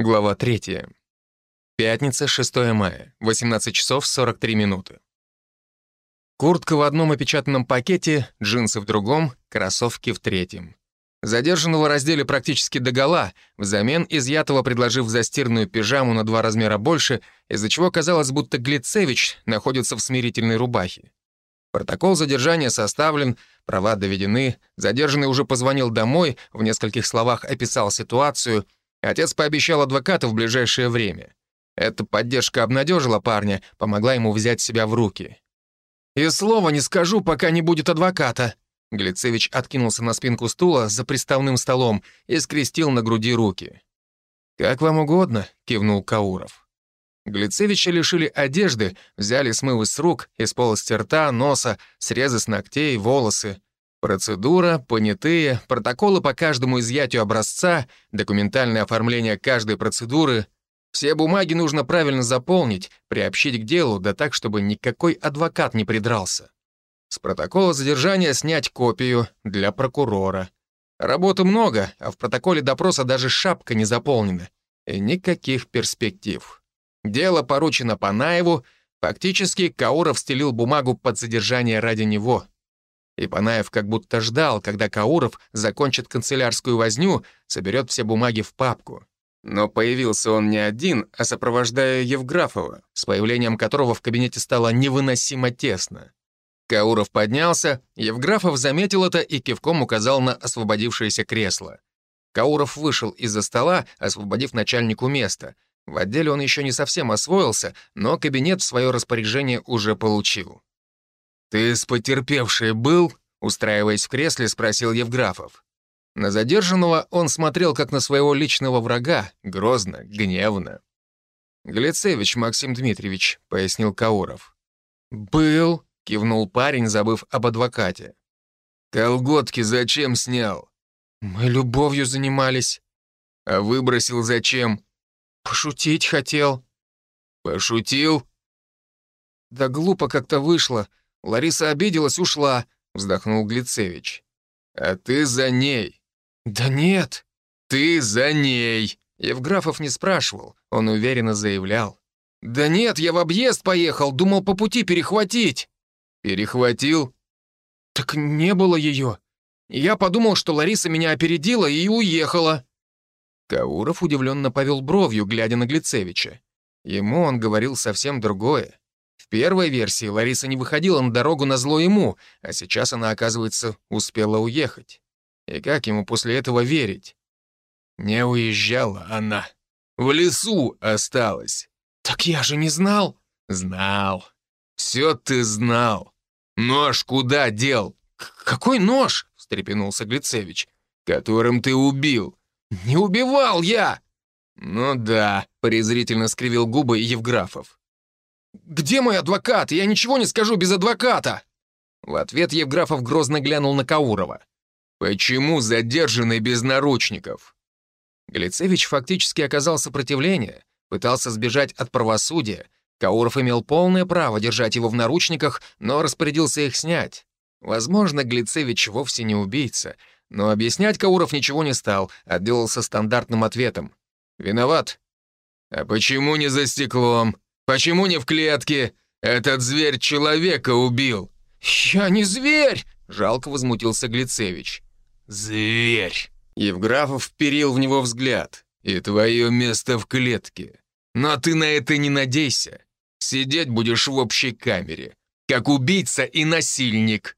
Глава 3. Пятница, 6 мая, 18 часов 43 минуты. Куртка в одном опечатанном пакете, джинсы в другом, кроссовки в третьем. Задержанного раздели практически догола, взамен изъятого предложив застиранную пижаму на два размера больше, из-за чего казалось, будто Глицевич находится в смирительной рубахе. Протокол задержания составлен, права доведены, задержанный уже позвонил домой, в нескольких словах описал ситуацию, отец пообещал адвоката в ближайшее время. Эта поддержка обнадежила парня, помогла ему взять себя в руки. «И слова не скажу, пока не будет адвоката», Глицевич откинулся на спинку стула за приставным столом и скрестил на груди руки. «Как вам угодно», — кивнул Кауров. Глицевича лишили одежды, взяли смывы с рук, из полости рта, носа, срезы с ногтей, волосы. Процедура, понятые, протоколы по каждому изъятию образца, документальное оформление каждой процедуры. Все бумаги нужно правильно заполнить, приобщить к делу, да так, чтобы никакой адвокат не придрался. С протокола задержания снять копию для прокурора. Работы много, а в протоколе допроса даже шапка не заполнена. И никаких перспектив. Дело поручено Панаеву, фактически Кауров стелил бумагу под задержание ради него. И Панаев как будто ждал, когда Кауров закончит канцелярскую возню, соберет все бумаги в папку. Но появился он не один, а сопровождая Евграфова, с появлением которого в кабинете стало невыносимо тесно. Кауров поднялся, Евграфов заметил это и кивком указал на освободившееся кресло. Кауров вышел из-за стола, освободив начальнику место. В отделе он еще не совсем освоился, но кабинет в свое распоряжение уже получил. «Ты с потерпевшей был?» — устраиваясь в кресле, спросил Евграфов. На задержанного он смотрел как на своего личного врага, грозно, гневно. «Глицевич Максим Дмитриевич», — пояснил Кауров. «Был», кивнул парень, забыв об адвокате. «Колготки зачем снял?» «Мы любовью занимались». «А выбросил зачем?» «Пошутить хотел». «Пошутил?» «Да глупо как-то вышло. Лариса обиделась, ушла», — вздохнул Глицевич. «А ты за ней». «Да нет». «Ты за ней». Евграфов не спрашивал, он уверенно заявлял. «Да нет, я в объезд поехал, думал по пути перехватить». «Перехватил?» «Так не было ее. Я подумал, что Лариса меня опередила и уехала». Кауров удивленно повел бровью, глядя на Глицевича. Ему он говорил совсем другое. В первой версии Лариса не выходила на дорогу на зло ему, а сейчас она, оказывается, успела уехать. И как ему после этого верить? Не уезжала она. В лесу осталась. «Так я же не знал». «Знал. «Все ты знал. Нож куда дел?» «Какой нож?» — встрепенулся Глицевич. «Которым ты убил». «Не убивал я!» «Ну да», — презрительно скривил губы Евграфов. «Где мой адвокат? Я ничего не скажу без адвоката!» В ответ Евграфов грозно глянул на Каурова. «Почему задержанный без наручников?» Глицевич фактически оказал сопротивление, пытался сбежать от правосудия, Кауров имел полное право держать его в наручниках, но распорядился их снять. Возможно, Глицевич вовсе не убийца, но объяснять Кауров ничего не стал, отделался стандартным ответом. «Виноват». «А почему не за стеклом? Почему не в клетке? Этот зверь человека убил». «Я не зверь!» — жалко возмутился Глицевич. «Зверь!» — Евграфов вперил в него взгляд. «И твое место в клетке. Но ты на это не надейся. Сидеть будешь в общей камере, как убийца и насильник.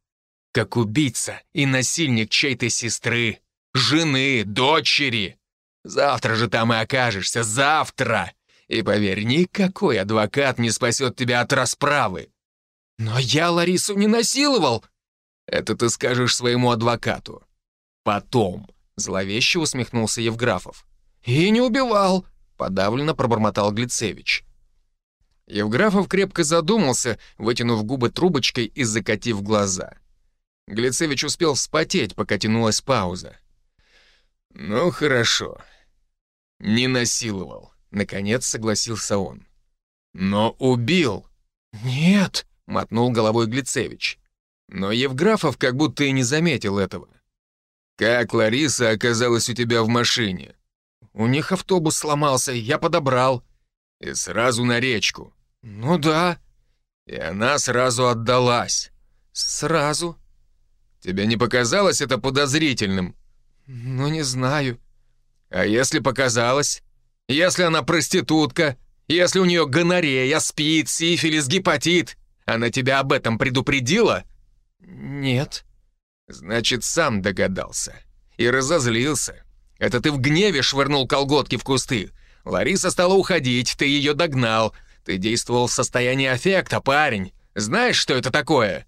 Как убийца и насильник чьей-то сестры, жены, дочери. Завтра же там и окажешься, завтра. И поверь, никакой адвокат не спасет тебя от расправы. Но я Ларису не насиловал. Это ты скажешь своему адвокату. Потом, зловеще усмехнулся Евграфов. И не убивал, подавленно пробормотал Глицевич. Евграфов крепко задумался, вытянув губы трубочкой и закатив глаза. Глицевич успел вспотеть, пока тянулась пауза. «Ну, хорошо. Не насиловал», — наконец согласился он. «Но убил». «Нет», — мотнул головой Глицевич. Но Евграфов как будто и не заметил этого. «Как Лариса оказалась у тебя в машине?» У них автобус сломался, я подобрал». «И сразу на речку?» «Ну да». «И она сразу отдалась?» «Сразу». «Тебе не показалось это подозрительным?» «Ну, не знаю». «А если показалось? Если она проститутка? Если у нее гонорея, спид, сифилис, гепатит? Она тебя об этом предупредила?» «Нет». «Значит, сам догадался. И разозлился. Это ты в гневе швырнул колготки в кусты. Лариса стала уходить, ты ее догнал. Ты действовал в состоянии аффекта, парень. Знаешь, что это такое?»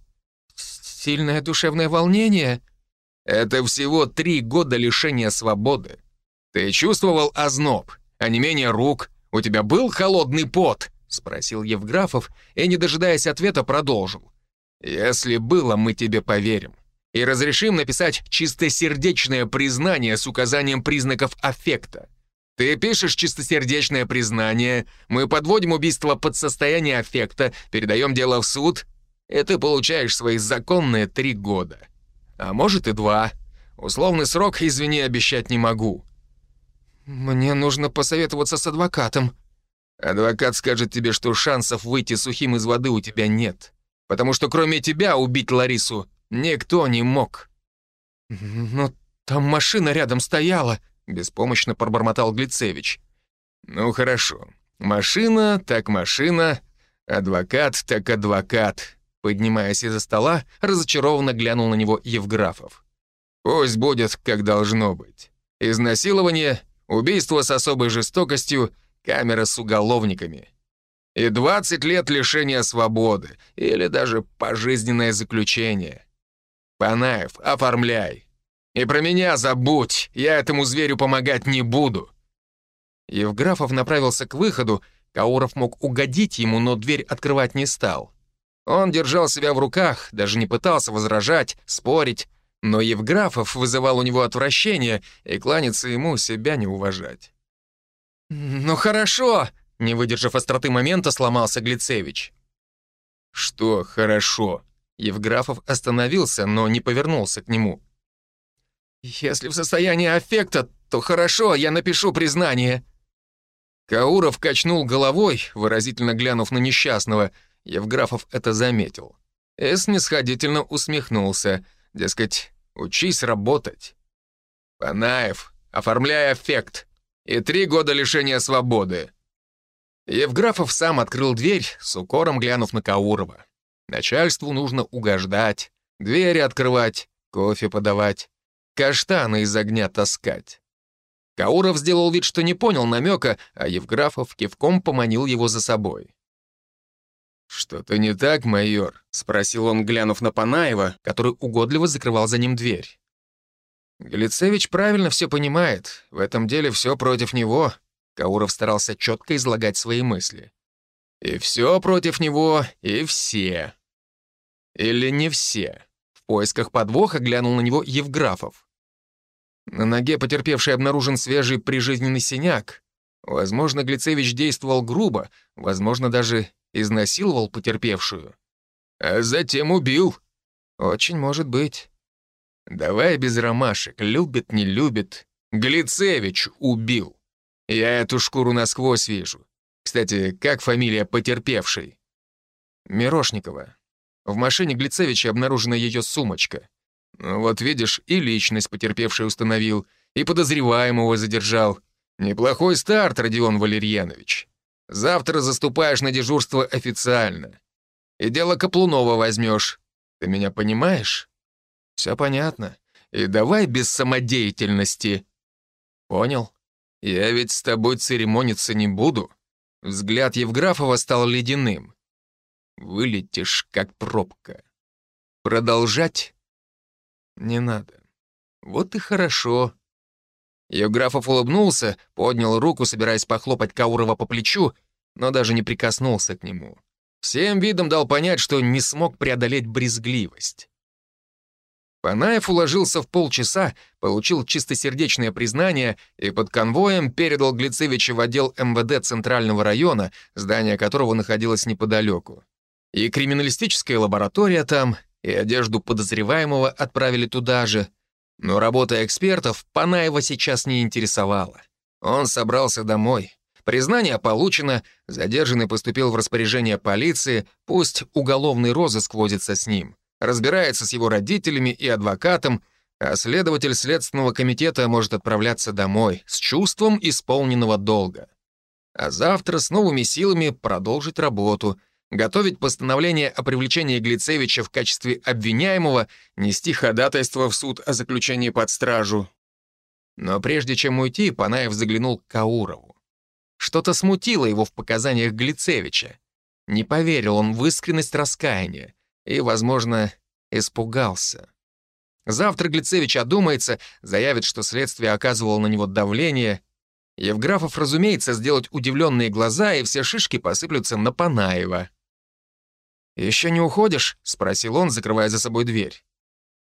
«Сильное душевное волнение?» «Это всего три года лишения свободы. Ты чувствовал озноб, а не менее рук? У тебя был холодный пот?» — спросил Евграфов и, не дожидаясь ответа, продолжил. «Если было, мы тебе поверим. И разрешим написать чистосердечное признание с указанием признаков аффекта. Ты пишешь чистосердечное признание, мы подводим убийство под состояние аффекта, передаем дело в суд, и ты получаешь свои законные три года. А может и два. Условный срок, извини, обещать не могу». «Мне нужно посоветоваться с адвокатом». «Адвокат скажет тебе, что шансов выйти сухим из воды у тебя нет, потому что кроме тебя убить Ларису никто не мог». «Но там машина рядом стояла», — беспомощно пробормотал Глицевич. «Ну хорошо. Машина так машина, адвокат так адвокат», поднимаясь из-за стола, разочарованно глянул на него Евграфов. «Пусть будет, как должно быть. Изнасилование, убийство с особой жестокостью, камера с уголовниками. И 20 лет лишения свободы, или даже пожизненное заключение. Панаев, оформляй. И про меня забудь, я этому зверю помогать не буду». Евграфов направился к выходу, Кауров мог угодить ему, но дверь открывать не стал. Он держал себя в руках, даже не пытался возражать, спорить, но Евграфов вызывал у него отвращение, и кланяться ему себя не уважать. «Ну хорошо!» — не выдержав остроты момента, сломался Глицевич. «Что хорошо?» Евграфов остановился, но не повернулся к нему. «Если в состоянии аффекта, то хорошо, я напишу признание». Кауров качнул головой, выразительно глянув на несчастного, Евграфов это заметил. И снисходительно усмехнулся, дескать, учись работать. «Панаев, оформляй аффект. И три года лишения свободы». Евграфов сам открыл дверь, с укором глянув на Каурова. Начальству нужно угождать, двери открывать, кофе подавать, каштаны из огня таскать. Кауров сделал вид, что не понял намека, а Евграфов кивком поманил его за собой. «Что-то не так, майор?» — спросил он, глянув на Панаева, который угодливо закрывал за ним дверь. Глицевич правильно все понимает. В этом деле все против него. Кауров старался четко излагать свои мысли. И все против него, и все. Или не все. В поисках подвоха глянул на него Евграфов. На ноге потерпевший обнаружен свежий прижизненный синяк. Возможно, Глицевич действовал грубо, возможно, даже изнасиловал потерпевшую. А затем убил. Очень может быть. Давай без ромашек, любит, не любит. Глицевич убил. Я эту шкуру насквозь вижу. Кстати, как фамилия потерпевшей? Мирошникова. В машине Глицевича обнаружена ее сумочка. Вот видишь, и личность потерпевшей установил, и подозреваемого задержал. Неплохой старт, Родион Валерьянович. Завтра заступаешь на дежурство официально. И дело Каплунова возьмешь. Ты меня понимаешь? Все понятно. И давай без самодеятельности. Понял? Я ведь с тобой церемониться не буду. Взгляд Евграфова стал ледяным. Вылетишь, как пробка. Продолжать? Не надо. Вот и хорошо. Евграфов улыбнулся, поднял руку, собираясь похлопать Каурова по плечу, но даже не прикоснулся к нему. Всем видом дал понять, что не смог преодолеть брезгливость. Панаев уложился в полчаса, получил чистосердечное признание и под конвоем передал Глицевича в отдел МВД Центрального района, здание которого находилось неподалеку. И криминалистическая лаборатория там, и одежду подозреваемого отправили туда же — но работа экспертов Панаева сейчас не интересовала. Он собрался домой. Признание получено, задержанный поступил в распоряжение полиции, пусть уголовный розыск возится с ним. Разбирается с его родителями и адвокатом, а следователь Следственного комитета может отправляться домой с чувством исполненного долга. А завтра с новыми силами продолжить работу, готовить постановление о привлечении Глицевича в качестве обвиняемого, нести ходатайство в суд о заключении под стражу. Но прежде чем уйти, Панаев заглянул к Каурову. Что-то смутило его в показаниях Глицевича. Не поверил он в искренность раскаяния и, возможно, испугался. Завтра Глицевич одумается, заявит, что следствие оказывало на него давление. Евграфов, разумеется, сделать удивленные глаза, и все шишки посыплются на Панаева. «Еще не уходишь?» — спросил он, закрывая за собой дверь.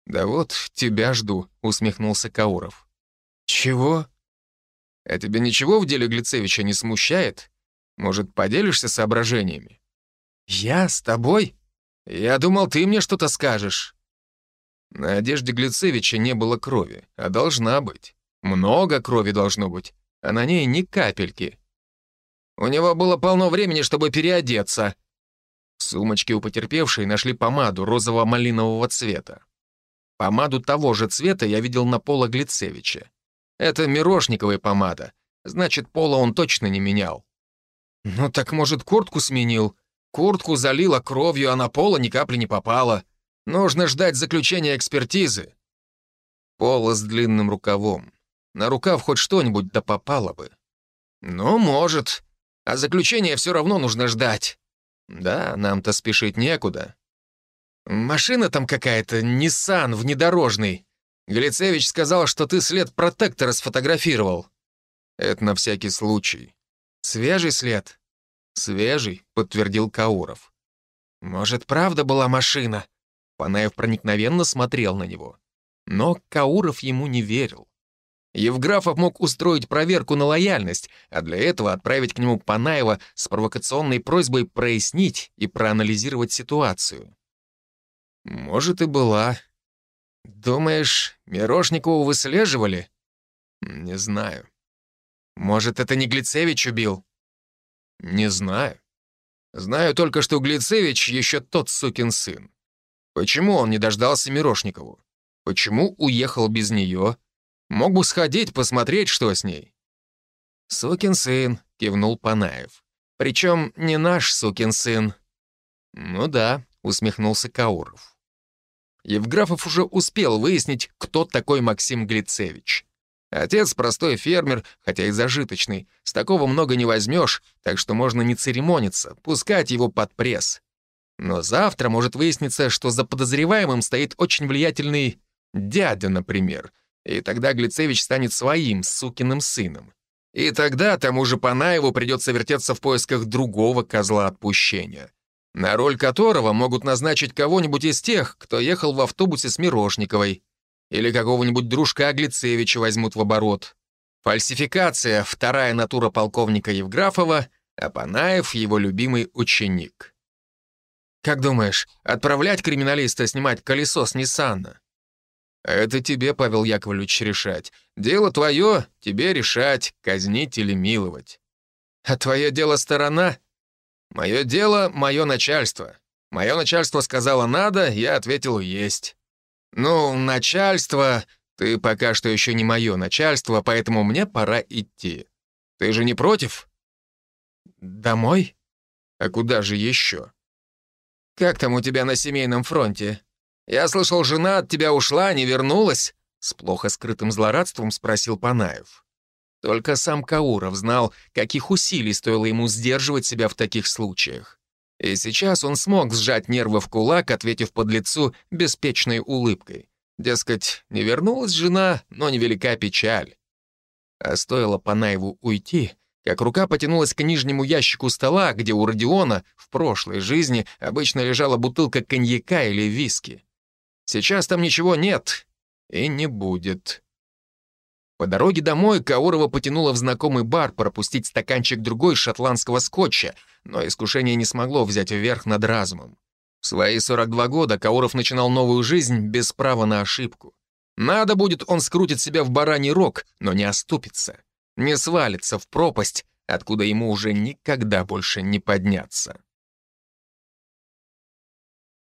«Да вот, тебя жду», — усмехнулся Кауров. «Чего?» «А тебя ничего в деле Глицевича не смущает? Может, поделишься соображениями?» «Я? С тобой? Я думал, ты мне что-то скажешь». На одежде Глицевича не было крови, а должна быть. Много крови должно быть, а на ней ни капельки. У него было полно времени, чтобы переодеться. В сумочке у потерпевшей нашли помаду розово-малинового цвета. Помаду того же цвета я видел на пола Глицевича. Это мирошниковая помада, значит, пола он точно не менял. Ну так, может, куртку сменил? Куртку залила кровью, а на пола ни капли не попало. Нужно ждать заключения экспертизы. Пола с длинным рукавом. На рукав хоть что-нибудь да попало бы. Ну, может. А заключение все равно нужно ждать. Да, нам-то спешить некуда. Машина там какая-то, Nissan, внедорожный. Глицевич сказал, что ты след протектора сфотографировал. Это на всякий случай. Свежий след? Свежий, подтвердил Кауров. Может, правда была машина? Панаев проникновенно смотрел на него. Но Кауров ему не верил. Евграфов мог устроить проверку на лояльность, а для этого отправить к нему Панаева с провокационной просьбой прояснить и проанализировать ситуацию. Может, и была. Думаешь, Мирошникову выслеживали? Не знаю. Может, это не Глицевич убил? Не знаю. Знаю только, что Глицевич еще тот сукин сын. Почему он не дождался Мирошникову? Почему уехал без нее? Мог бы сходить, посмотреть, что с ней. «Сукин сын», — кивнул Панаев. «Причем не наш сукин сын». «Ну да», — усмехнулся Кауров. Евграфов уже успел выяснить, кто такой Максим Глицевич. Отец простой фермер, хотя и зажиточный. С такого много не возьмешь, так что можно не церемониться, пускать его под пресс. Но завтра может выясниться, что за подозреваемым стоит очень влиятельный дядя, например, и тогда Глицевич станет своим сукиным сыном. И тогда тому же Панаеву придется вертеться в поисках другого козла отпущения, на роль которого могут назначить кого-нибудь из тех, кто ехал в автобусе с Мирошниковой, или какого-нибудь дружка Глицевича возьмут в оборот. Фальсификация — вторая натура полковника Евграфова, а Панаев — его любимый ученик. Как думаешь, отправлять криминалиста снимать колесо с Ниссана? Это тебе, Павел Яковлевич, решать. Дело твое, тебе решать, казнить или миловать. А твое дело сторона? Мое дело — мое начальство. Мое начальство сказало «надо», я ответил «есть». Ну, начальство... Ты пока что еще не мое начальство, поэтому мне пора идти. Ты же не против? Домой? А куда же еще? «Как там у тебя на семейном фронте? Я слышал, жена от тебя ушла, не вернулась?» С плохо скрытым злорадством спросил Панаев. Только сам Кауров знал, каких усилий стоило ему сдерживать себя в таких случаях. И сейчас он смог сжать нервы в кулак, ответив под лицу беспечной улыбкой. Дескать, не вернулась жена, но невелика печаль. А стоило Панаеву уйти, как рука потянулась к нижнему ящику стола, где у Родиона в прошлой жизни обычно лежала бутылка коньяка или виски. Сейчас там ничего нет и не будет. По дороге домой Каурова потянула в знакомый бар пропустить стаканчик другой шотландского скотча, но искушение не смогло взять вверх над разумом. В свои 42 года Кауров начинал новую жизнь без права на ошибку. Надо будет, он скрутит себя в бараний рог, но не оступится. не свалится в пропасть, откуда ему уже никогда больше не подняться.